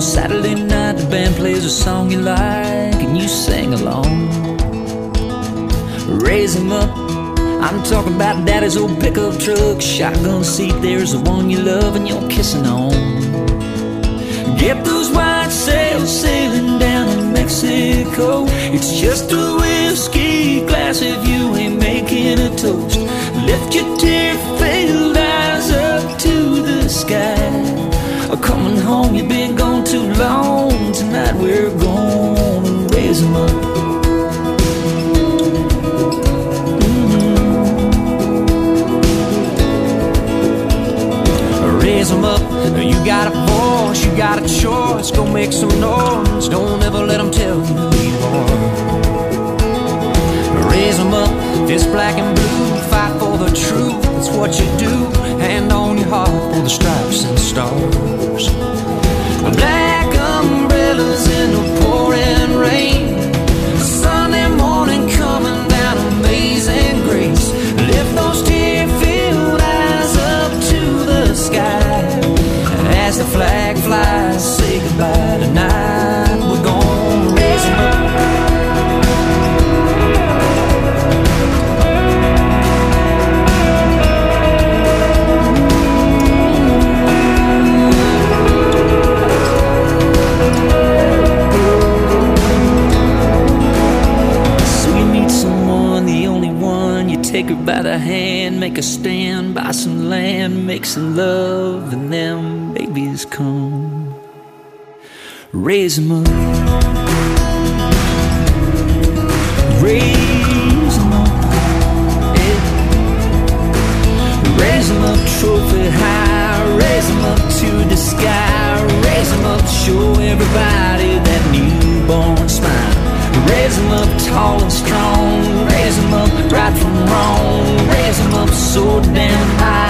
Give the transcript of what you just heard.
Saturday night, the band plays a song you like, and you sing along. Raise 'em up. I'm talking about daddy's old pickup truck, shotgun seat. There's the one you love, and you're kissing on. Get those white sails sailing down to Mexico. It's just a whiskey glass if you ain't making a toast. Lift your tear-filled we're gonna raise 'em up. Mm-hmm. Raise 'em up. You got a voice, you got a choice. Go make some noise. Don't ever let 'em tell you you are. Raise 'em up. This black and blue. The flag take her by the hand, make a stand, buy some land, make some love, and them babies come. Raise them up. Raise them up. Yeah. Raise them up trophy high, raise them up to the sky, raise them up, show everybody. Raise them up tall and strong, raise them up right from wrong, raise them up so damn high